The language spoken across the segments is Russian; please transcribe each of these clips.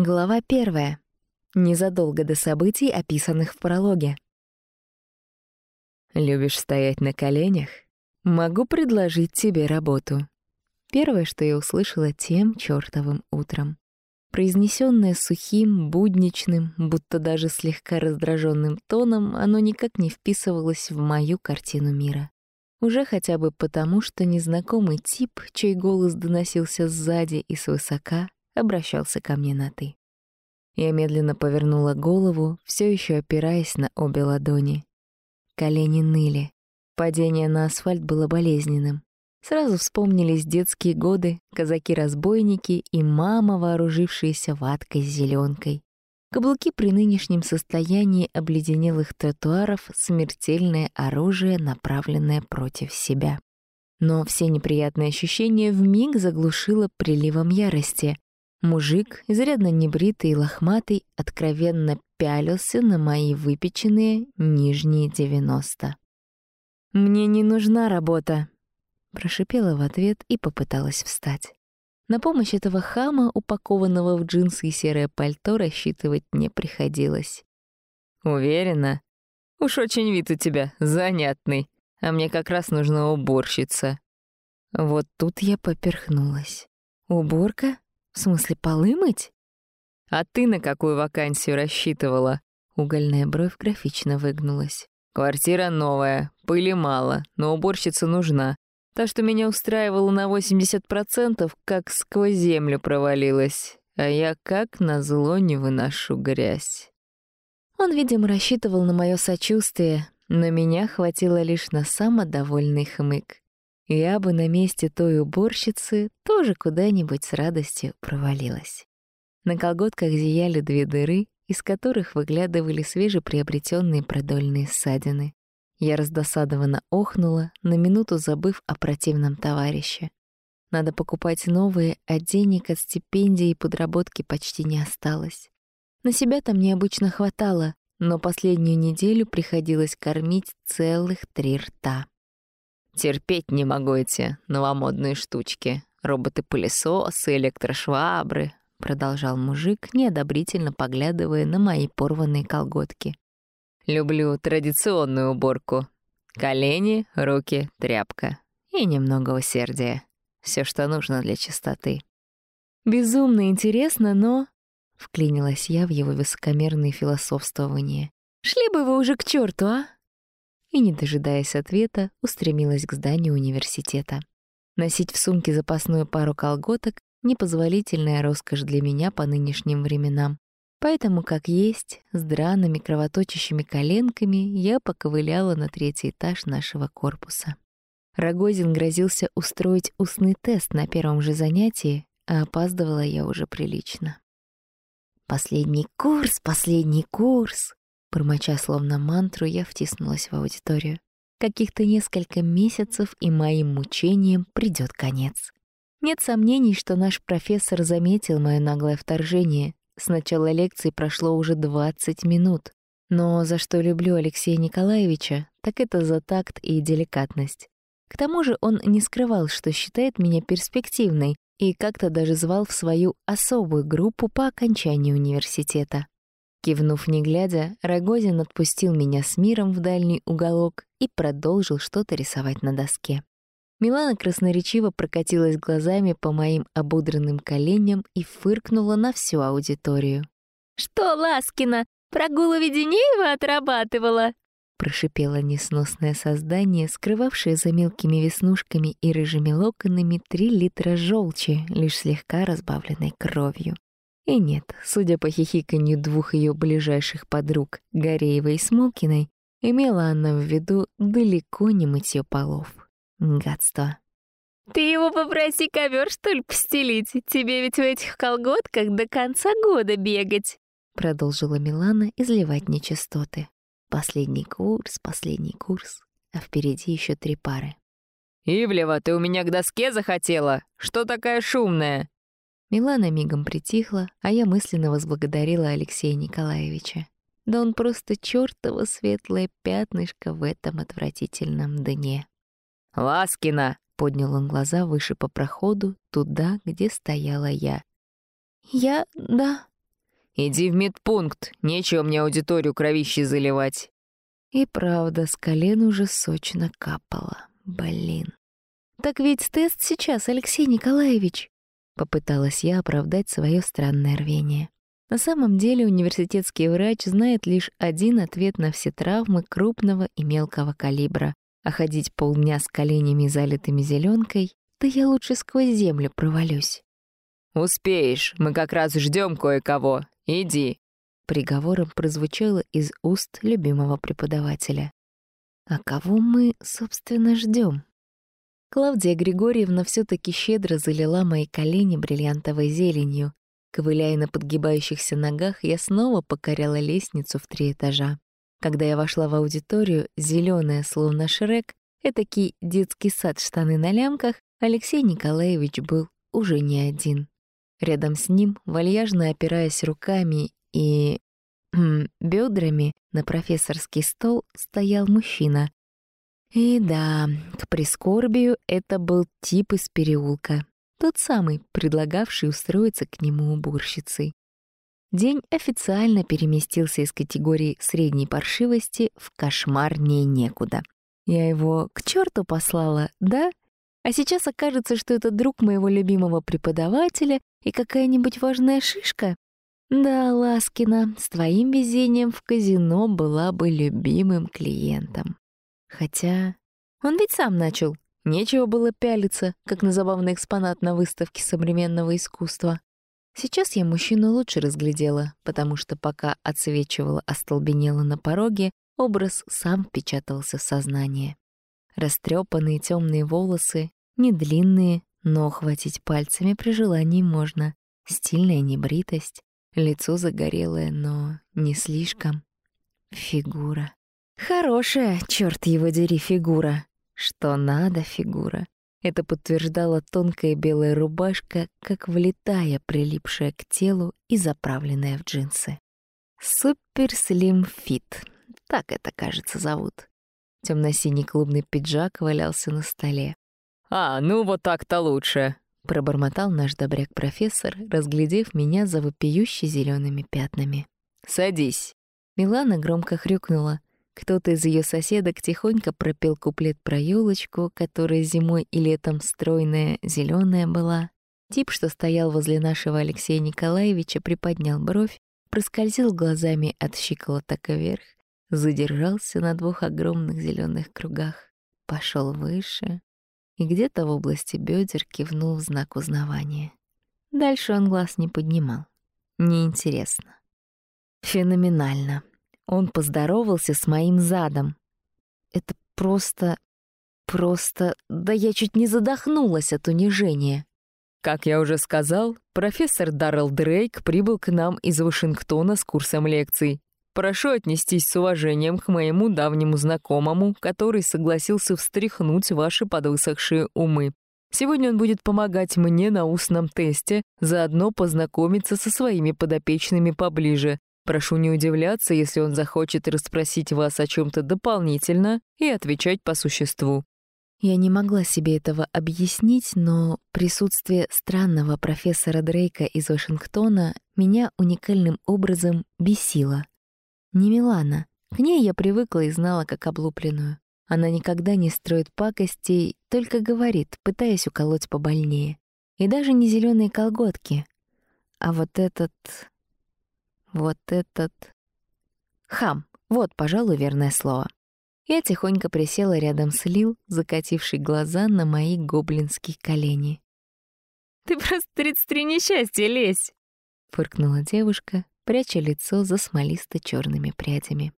Глава первая. Незадолго до событий, описанных в прологе. «Любишь стоять на коленях? Могу предложить тебе работу». Первое, что я услышала тем чёртовым утром. Произнесённое сухим, будничным, будто даже слегка раздражённым тоном, оно никак не вписывалось в мою картину мира. Уже хотя бы потому, что незнакомый тип, чей голос доносился сзади и свысока, обращался ко мне на «ты». Я медленно повернула голову, все еще опираясь на обе ладони. Колени ныли. Падение на асфальт было болезненным. Сразу вспомнились детские годы, казаки-разбойники и мама, вооружившаяся ваткой с зеленкой. Каблуки при нынешнем состоянии обледенелых тротуаров — смертельное оружие, направленное против себя. Но все неприятные ощущения вмиг заглушило приливом ярости. Мужик, изрядно небритый и лохматый, откровенно пялился на мои выпеченные нижние девяносто. «Мне не нужна работа», — прошипела в ответ и попыталась встать. На помощь этого хама, упакованного в джинсы и серое пальто, рассчитывать не приходилось. «Уверена? Уж очень вид у тебя занятный, а мне как раз нужна уборщица». Вот тут я поперхнулась. «Уборка? В смысле, полы мыть? А ты на какую вакансию рассчитывала? Угольная бровь графично выгнулась. Квартира новая, пыли мало, но уборщица нужна. Та, что меня устраивала на 80%, как сквозь землю провалилась. А я как назло не выношу грязь. Он, видимо, рассчитывал на мое сочувствие, но меня хватило лишь на самодовольный хмык. Я бы на месте той уборщицы тоже куда-нибудь с радостью провалилась. На колготках зияли две дыры, из которых выглядывали свежеприобретенные продольные ссадины. Я раздосадованно охнула, на минуту забыв о противном товарище. Надо покупать новые, а денег от стипендии и подработки почти не осталось. На себя там необычно хватало, но последнюю неделю приходилось кормить целых три рта. Терпеть не могу эти новомодные штучки. Роботы-пылесосы, электрошвабры, продолжал мужик, неодобрительно поглядывая на мои порванные колготки. Люблю традиционную уборку. Колени, руки, тряпка. И немного усердия. Все, что нужно для чистоты. Безумно интересно, но... Вклинилась я в его высокомерные философствования. «Шли бы вы уже к черту, а?» И, не дожидаясь ответа, устремилась к зданию университета. Носить в сумке запасную пару колготок — непозволительная роскошь для меня по нынешним временам. Поэтому, как есть, с драными кровоточащими коленками я поковыляла на третий этаж нашего корпуса. Рогозин грозился устроить устный тест на первом же занятии, а опаздывала я уже прилично. «Последний курс, последний курс!» Бормоча словно мантру, я втиснулась в аудиторию. Каких-то несколько месяцев, и моим мучениям придёт конец. Нет сомнений, что наш профессор заметил моё наглое вторжение. С начала лекции прошло уже 20 минут. Но за что люблю Алексея Николаевича, так это за такт и деликатность. К тому же он не скрывал, что считает меня перспективной, и как-то даже звал в свою особую группу по окончании университета. Кивнув не глядя, Рогозин отпустил меня с миром в дальний уголок и продолжил что-то рисовать на доске. Милана красноречиво прокатилась глазами по моим ободранным коленям и фыркнула на всю аудиторию. «Что, Ласкина, прогулы Веденеева отрабатывала?» прошипело несносное создание, скрывавшее за мелкими веснушками и рыжими локонами три литра желчи, лишь слегка разбавленной кровью. И нет, судя по хихиканью двух ее ближайших подруг, Гореевой и Смолкиной, имела она в виду далеко не мытье полов. Гадство. «Ты его попроси ковер, что ли, постелить? Тебе ведь в этих колготках до конца года бегать!» Продолжила Милана изливать нечистоты. Последний курс, последний курс, а впереди еще три пары. «Ивлева, ты у меня к доске захотела? Что такая шумная?» Милана мигом притихла, а я мысленно возблагодарила Алексея Николаевича. Да он просто чёртово светлое пятнышко в этом отвратительном дне. «Ласкина!» — поднял он глаза выше по проходу, туда, где стояла я. «Я... да...» Иди в медпункт, нечего мне аудиторию кровищей заливать». И правда, с колен уже сочно капало. Блин. «Так ведь тест сейчас, Алексей Николаевич!» Попыталась я оправдать свое странное рвение. На самом деле университетский врач знает лишь один ответ на все травмы крупного и мелкого калибра. А ходить полдня с коленями, залитыми зеленкой, да я лучше сквозь землю провалюсь. «Успеешь, мы как раз ждем кое-кого. Иди!» Приговором прозвучало из уст любимого преподавателя. «А кого мы, собственно, ждем? Клавдия Григорьевна все таки щедро залила мои колени бриллиантовой зеленью. Ковыляя на подгибающихся ногах, я снова покоряла лестницу в три этажа. Когда я вошла в аудиторию, зеленая, словно Шрек, этакий детский сад штаны на лямках, Алексей Николаевич был уже не один. Рядом с ним, вальяжно опираясь руками и бедрами на профессорский стол, стоял мужчина, и да, к прискорбию это был тип из переулка. Тот самый, предлагавший устроиться к нему уборщицей. День официально переместился из категории средней паршивости в кошмарнее некуда. Я его к черту послала, да? А сейчас окажется, что это друг моего любимого преподавателя и какая-нибудь важная шишка? Да, Ласкина, с твоим везением в казино была бы любимым клиентом. Хотя он ведь сам начал. Нечего было пялиться, как на забавный экспонат на выставке современного искусства. Сейчас я мужчину лучше разглядела, потому что пока отсвечивала остолбенела на пороге, образ сам впечатался в сознание. Растрепанные темные волосы, не длинные, но хватить пальцами при желании можно. Стильная небритость, лицо загорелое, но не слишком. Фигура. Хорошая, черт его дери, фигура. Что надо, фигура. Это подтверждала тонкая белая рубашка, как влетая, прилипшая к телу и заправленная в джинсы. Супер Слим Фит. Так это, кажется, зовут. Темно-синий клубный пиджак валялся на столе. «А, ну вот так-то лучше», — пробормотал наш добряк-профессор, разглядев меня за вопиюще зелеными пятнами. «Садись». Милана громко хрюкнула, кто-то из ее соседок тихонько пропел куплет про елочку, которая зимой и летом стройная, зеленая была. Тип, что стоял возле нашего Алексея Николаевича, приподнял бровь, проскользил глазами от щиколоток вверх, задержался на двух огромных зеленых кругах, пошел выше и где-то в области бедер кивнул в знак узнавания. Дальше он глаз не поднимал. Неинтересно. Феноменально. Он поздоровался с моим задом. Это просто... просто... Да я чуть не задохнулась от унижения. Как я уже сказал, профессор Даррелл Дрейк прибыл к нам из Вашингтона с курсом лекций. Прошу отнестись с уважением к моему давнему знакомому, который согласился встряхнуть ваши подвысохшие умы. Сегодня он будет помогать мне на устном тесте, заодно познакомиться со своими подопечными поближе. Прошу не удивляться, если он захочет расспросить вас о чем-то дополнительно и отвечать по существу. Я не могла себе этого объяснить, но присутствие странного профессора Дрейка из Вашингтона меня уникальным образом бесило. Не Милана. К ней я привыкла и знала как облупленную. Она никогда не строит пакостей, только говорит, пытаясь уколоть побольнее. И даже не зеленые колготки. А вот этот вот этот... Хам. Вот, пожалуй, верное слово. Я тихонько присела рядом с Лил, закативший глаза на мои гоблинские колени. «Ты просто 33 несчастья, лезь!» — фыркнула девушка, пряча лицо за смолисто черными прядями.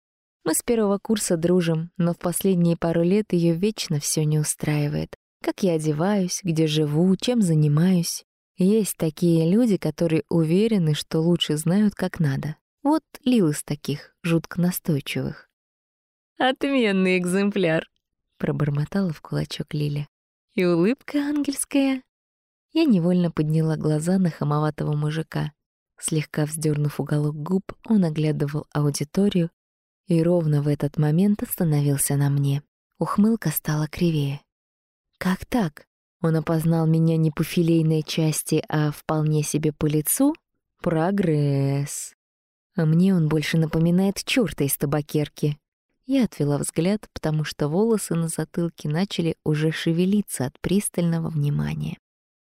Мы с первого курса дружим, но в последние пару лет ее вечно все не устраивает. Как я одеваюсь, где живу, чем занимаюсь. Есть такие люди, которые уверены, что лучше знают, как надо. Вот Лил из таких, жутко настойчивых. «Отменный экземпляр», — пробормотала в кулачок Лиля. «И улыбка ангельская». Я невольно подняла глаза на хамоватого мужика. Слегка вздернув уголок губ, он оглядывал аудиторию и ровно в этот момент остановился на мне. Ухмылка стала кривее. «Как так? Он опознал меня не по филейной части, а вполне себе по лицу? Прогресс. А мне он больше напоминает чёрта из табакерки. Я отвела взгляд, потому что волосы на затылке начали уже шевелиться от пристального внимания.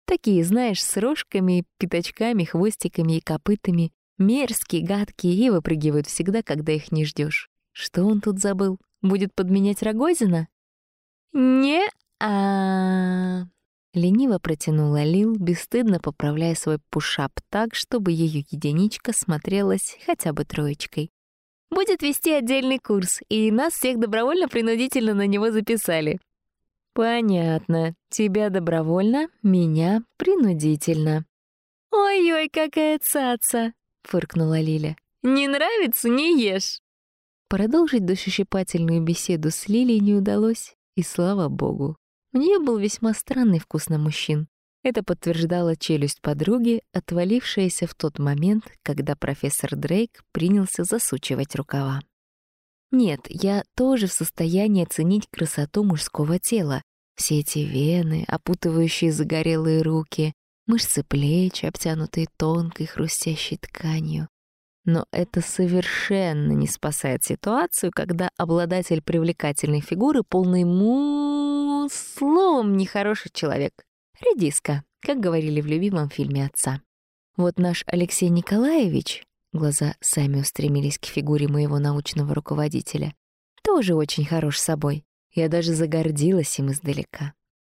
Такие, знаешь, с рожками, пятачками, хвостиками и копытами. Мерзкие, гадкие и выпрыгивают всегда, когда их не ждешь. Что он тут забыл? Будет подменять Рогозина? Не-а. Лениво протянула Лил, бесстыдно поправляя свой пушап так, чтобы ее единичка смотрелась хотя бы троечкой. «Будет вести отдельный курс, и нас всех добровольно-принудительно на него записали». «Понятно. Тебя добровольно, меня принудительно». «Ой-ой, какая цаца!» — фыркнула Лиля. «Не нравится — не ешь!» Продолжить душещипательную беседу с Лилией не удалось, и слава богу. У нее был весьма странный вкус на мужчин. Это подтверждала челюсть подруги, отвалившаяся в тот момент, когда профессор Дрейк принялся засучивать рукава. Нет, я тоже в состоянии оценить красоту мужского тела. Все эти вены, опутывающие загорелые руки, мышцы плеч, обтянутые тонкой хрустящей тканью. Но это совершенно не спасает ситуацию, когда обладатель привлекательной фигуры полный му словом, нехороший человек. Редиска, как говорили в любимом фильме отца. Вот наш Алексей Николаевич, глаза сами устремились к фигуре моего научного руководителя, тоже очень хорош собой. Я даже загордилась им издалека.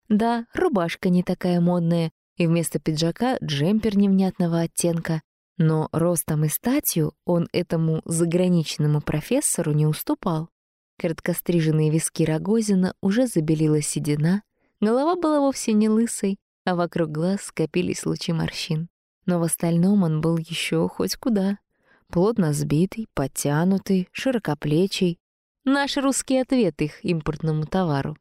Да, рубашка не такая модная, и вместо пиджака джемпер невнятного оттенка, но ростом и статью он этому заграничному профессору не уступал. Короткостриженные виски Рогозина уже забелила седина, голова была вовсе не лысой, а вокруг глаз скопились лучи морщин. Но в остальном он был еще хоть куда. Плотно сбитый, подтянутый, широкоплечий. Наш русский ответ их импортному товару.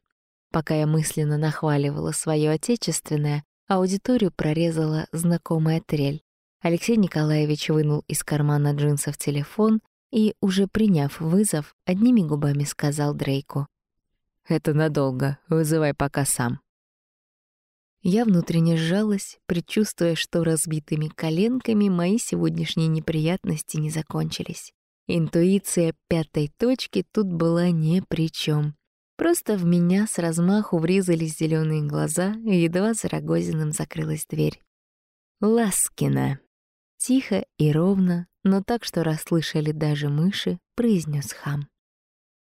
Пока я мысленно нахваливала свое отечественное, аудиторию прорезала знакомая трель. Алексей Николаевич вынул из кармана джинсов телефон и, уже приняв вызов, одними губами сказал Дрейку. «Это надолго, вызывай пока сам». Я внутренне сжалась, предчувствуя, что разбитыми коленками мои сегодняшние неприятности не закончились. Интуиция пятой точки тут была ни при чем. Просто в меня с размаху врезались зеленые глаза, и едва за Рогозиным закрылась дверь. «Ласкина!» Тихо и ровно, но так, что расслышали даже мыши, произнес хам.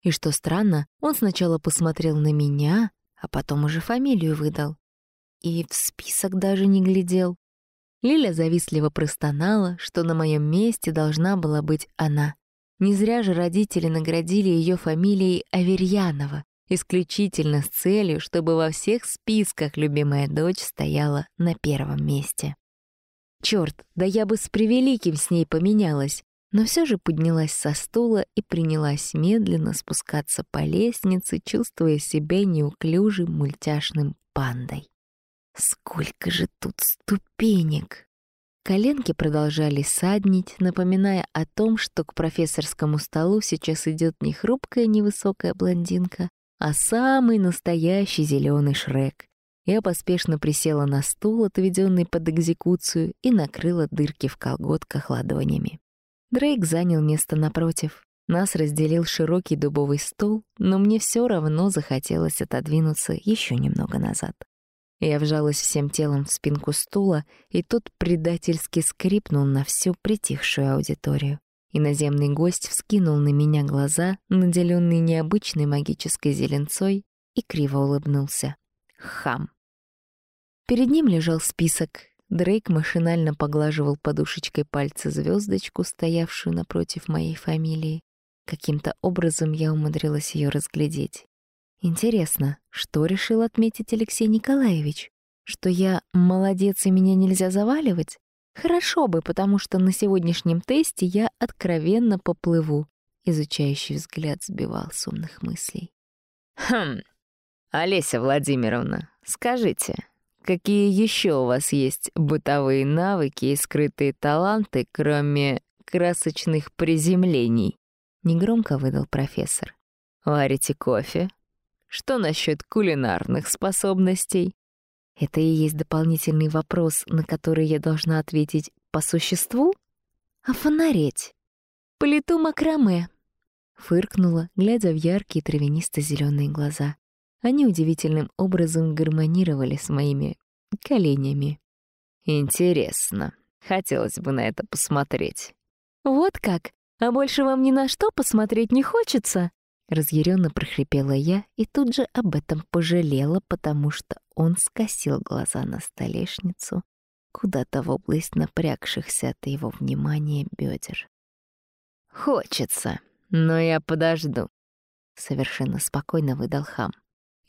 И что странно, он сначала посмотрел на меня, а потом уже фамилию выдал. И в список даже не глядел. Лиля завистливо простонала, что на моем месте должна была быть она. Не зря же родители наградили ее фамилией Аверьянова, исключительно с целью, чтобы во всех списках любимая дочь стояла на первом месте. Черт, да я бы с превеликим с ней поменялась, но все же поднялась со стула и принялась медленно спускаться по лестнице, чувствуя себя неуклюжим мультяшным пандой. Сколько же тут ступенек! Коленки продолжали саднить, напоминая о том, что к профессорскому столу сейчас идет не хрупкая невысокая блондинка, а самый настоящий зеленый Шрек. Я поспешно присела на стул, отведенный под экзекуцию, и накрыла дырки в колготках ладонями. Дрейк занял место напротив. Нас разделил широкий дубовый стол, но мне все равно захотелось отодвинуться еще немного назад. Я вжалась всем телом в спинку стула, и тот предательски скрипнул на всю притихшую аудиторию. Иноземный гость вскинул на меня глаза, наделенные необычной магической зеленцой, и криво улыбнулся. Хам. Перед ним лежал список. Дрейк машинально поглаживал подушечкой пальца звездочку, стоявшую напротив моей фамилии. Каким-то образом я умудрилась ее разглядеть. Интересно, что решил отметить Алексей Николаевич? Что я молодец и меня нельзя заваливать? Хорошо бы, потому что на сегодняшнем тесте я откровенно поплыву. Изучающий взгляд сбивал с умных мыслей. «Хм, Олеся Владимировна, скажите, Какие еще у вас есть бытовые навыки и скрытые таланты, кроме красочных приземлений?» Негромко выдал профессор. «Варите кофе? Что насчет кулинарных способностей?» Это и есть дополнительный вопрос, на который я должна ответить по существу? А фонареть? плиту макраме», — фыркнула, глядя в яркие травянисто зеленые глаза. Они удивительным образом гармонировали с моими коленями. «Интересно. Хотелось бы на это посмотреть». «Вот как? А больше вам ни на что посмотреть не хочется?» Разъяренно прохрипела я и тут же об этом пожалела, потому что он скосил глаза на столешницу, куда-то в область напрягшихся от его внимания бедер. «Хочется, но я подожду», — совершенно спокойно выдал хам.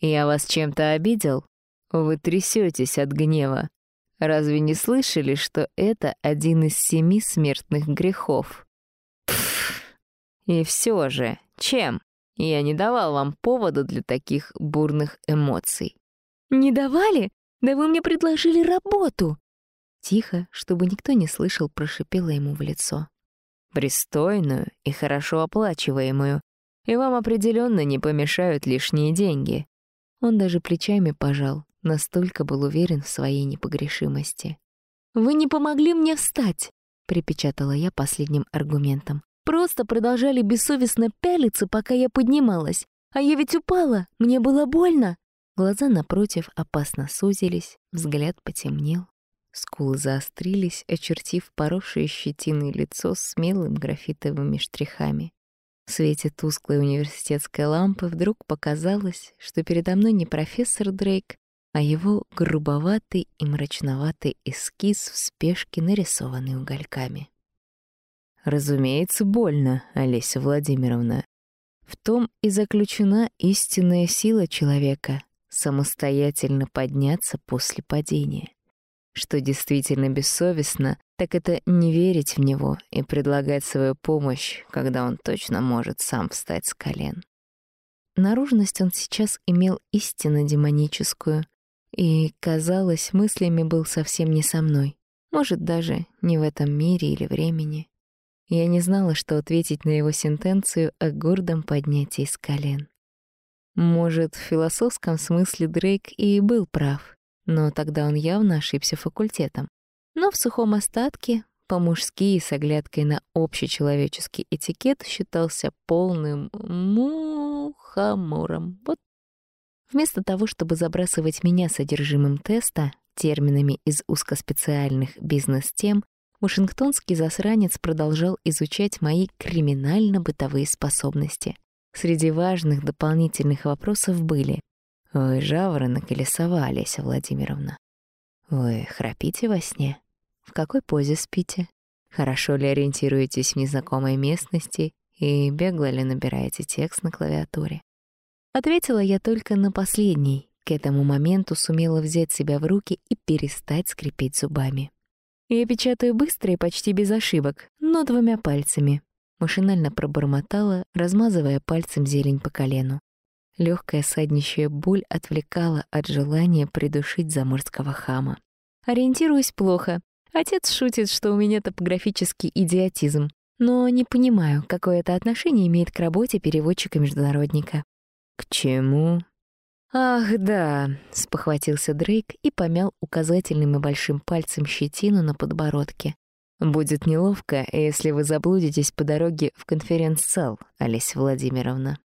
«Я вас чем-то обидел? Вы трясетесь от гнева. Разве не слышали, что это один из семи смертных грехов? Пф. И все же, чем? Я не давал вам повода для таких бурных эмоций. Не давали? Да вы мне предложили работу. Тихо, чтобы никто не слышал, прошипела ему в лицо. Пристойную и хорошо оплачиваемую. И вам определенно не помешают лишние деньги. Он даже плечами пожал, настолько был уверен в своей непогрешимости. «Вы не помогли мне встать!» — припечатала я последним аргументом. «Просто продолжали бессовестно пялиться, пока я поднималась. А я ведь упала, мне было больно!» Глаза напротив опасно сузились, взгляд потемнел. Скулы заострились, очертив поросшее щетиной лицо смелым графитовыми штрихами. В свете тусклой университетской лампы вдруг показалось, что передо мной не профессор Дрейк, а его грубоватый и мрачноватый эскиз в спешке, нарисованный угольками. «Разумеется, больно, Олеся Владимировна. В том и заключена истинная сила человека — самостоятельно подняться после падения. Что действительно бессовестно, так это не верить в него и предлагать свою помощь, когда он точно может сам встать с колен. Наружность он сейчас имел истинно демоническую, и, казалось, мыслями был совсем не со мной. Может, даже не в этом мире или времени. Я не знала, что ответить на его сентенцию о гордом поднятии с колен. Может, в философском смысле Дрейк и был прав, но тогда он явно ошибся факультетом. Но в сухом остатке, по-мужски и с оглядкой на общечеловеческий этикет, считался полным мухомором. Вот Вместо того, чтобы забрасывать меня содержимым теста, терминами из узкоспециальных бизнес-тем, Вашингтонский засранец продолжал изучать мои криминально-бытовые способности. Среди важных дополнительных вопросов были «Вы жаворонок или сова, Олеся Владимировна? Вы храпите во сне? В какой позе спите? Хорошо ли ориентируетесь в незнакомой местности и бегло ли набираете текст на клавиатуре? Ответила я только на последний. К этому моменту сумела взять себя в руки и перестать скрипеть зубами. Я печатаю быстро и почти без ошибок, но двумя пальцами. Машинально пробормотала, размазывая пальцем зелень по колену. Легкая саднищая боль отвлекала от желания придушить заморского хама. Ориентируюсь плохо. Отец шутит, что у меня топографический идиотизм, но не понимаю, какое это отношение имеет к работе переводчика-международника. «К чему?» «Ах, да», — спохватился Дрейк и помял указательным и большим пальцем щетину на подбородке. «Будет неловко, если вы заблудитесь по дороге в конференц-зал, Олеся Владимировна».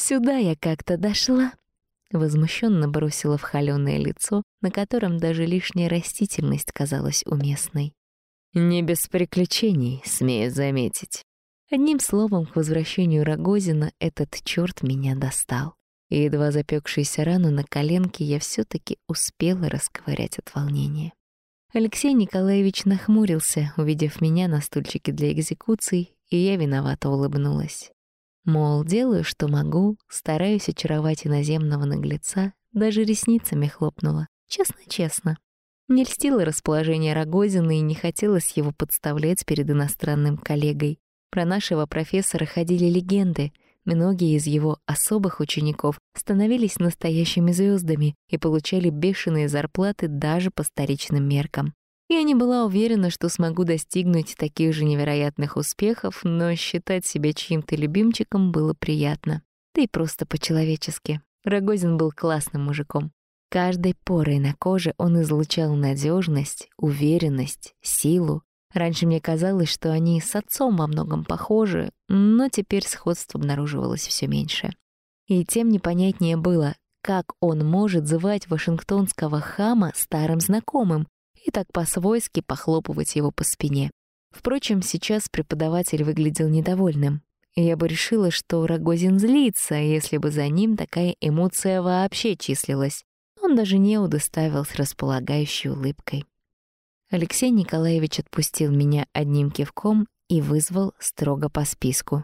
«Сюда я как-то дошла», — возмущенно бросила в холёное лицо, на котором даже лишняя растительность казалась уместной. «Не без приключений, смею заметить». Одним словом, к возвращению Рогозина этот чёрт меня достал. И едва запекшуюся рану на коленке я все таки успела расковырять от волнения. Алексей Николаевич нахмурился, увидев меня на стульчике для экзекуций, и я виновато улыбнулась. Мол, делаю, что могу, стараюсь очаровать иноземного наглеца, даже ресницами хлопнула. Честно-честно. Не льстило расположение Рогозина и не хотелось его подставлять перед иностранным коллегой. Про нашего профессора ходили легенды. Многие из его особых учеников становились настоящими звездами и получали бешеные зарплаты даже по столичным меркам. Я не была уверена, что смогу достигнуть таких же невероятных успехов, но считать себя чьим-то любимчиком было приятно. Да и просто по-человечески. Рогозин был классным мужиком. Каждой порой на коже он излучал надежность, уверенность, силу, Раньше мне казалось, что они с отцом во многом похожи, но теперь сходство обнаруживалось все меньше. И тем непонятнее было, как он может звать вашингтонского хама старым знакомым и так по-свойски похлопывать его по спине. Впрочем, сейчас преподаватель выглядел недовольным. И я бы решила, что Рогозин злится, если бы за ним такая эмоция вообще числилась. Он даже не удоставил с располагающей улыбкой. Алексей Николаевич отпустил меня одним кивком и вызвал строго по списку.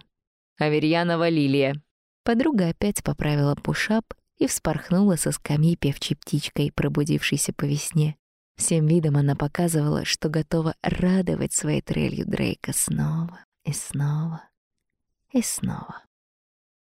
«Аверьянова Лилия». Подруга опять поправила пушап и вспорхнула со скамьи певчей птичкой, пробудившейся по весне. Всем видом она показывала, что готова радовать своей трелью Дрейка снова и снова и снова.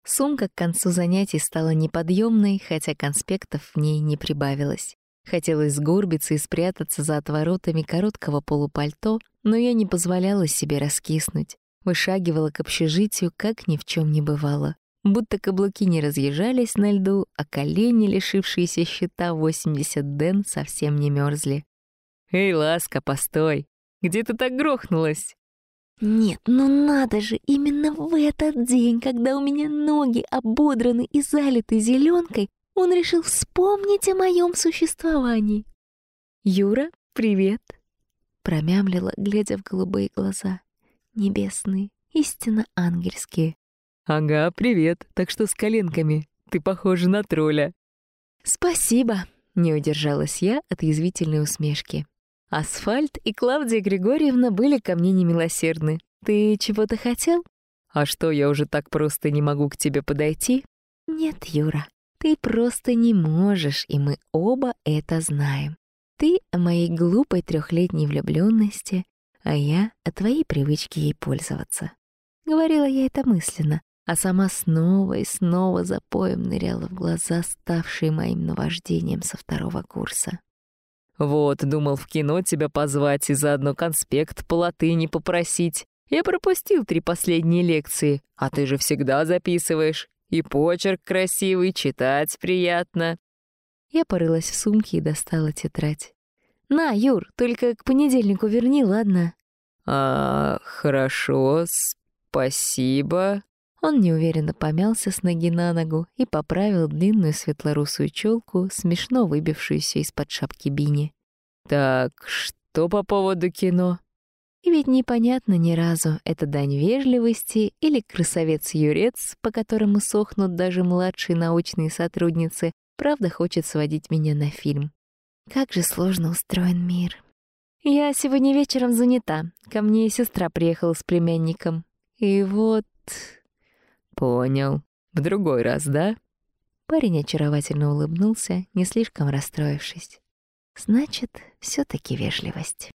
Сумка к концу занятий стала неподъемной, хотя конспектов в ней не прибавилось. Хотелось сгорбиться и спрятаться за отворотами короткого полупальто, но я не позволяла себе раскиснуть. Вышагивала к общежитию, как ни в чем не бывало. Будто каблуки не разъезжались на льду, а колени, лишившиеся щита 80 ден, совсем не мерзли. «Эй, Ласка, постой! Где ты так грохнулась?» Нет, ну надо же, именно в этот день, когда у меня ноги ободраны и залиты зеленкой, он решил вспомнить о моем существовании. «Юра, привет!» — промямлила, глядя в голубые глаза. Небесные, истинно ангельские. «Ага, привет, так что с коленками. Ты похожа на тролля». «Спасибо!» — не удержалась я от язвительной усмешки. Асфальт и Клавдия Григорьевна были ко мне немилосердны. «Ты чего-то хотел?» «А что, я уже так просто не могу к тебе подойти?» «Нет, Юра, ты просто не можешь, и мы оба это знаем. Ты о моей глупой трехлетней влюбленности, а я о твоей привычке ей пользоваться. Говорила я это мысленно, а сама снова и снова запоем ныряла в глаза, ставшие моим наваждением со второго курса. «Вот, думал в кино тебя позвать и заодно конспект по латыни попросить. Я пропустил три последние лекции, а ты же всегда записываешь. И почерк красивый, читать приятно». Я порылась в сумке и достала тетрадь. «На, Юр, только к понедельнику верни, ладно?» «А, хорошо, спасибо». Он неуверенно помялся с ноги на ногу и поправил длинную светлорусую челку, смешно выбившуюся из-под шапки Бини. «Так, что по поводу кино?» И ведь непонятно ни разу, это дань вежливости или красавец-юрец, по которому сохнут даже младшие научные сотрудницы, правда хочет сводить меня на фильм. Как же сложно устроен мир. Я сегодня вечером занята. Ко мне сестра приехала с племянником. И вот... Понял. В другой раз, да? Парень очаровательно улыбнулся, не слишком расстроившись. Значит, все таки вежливость.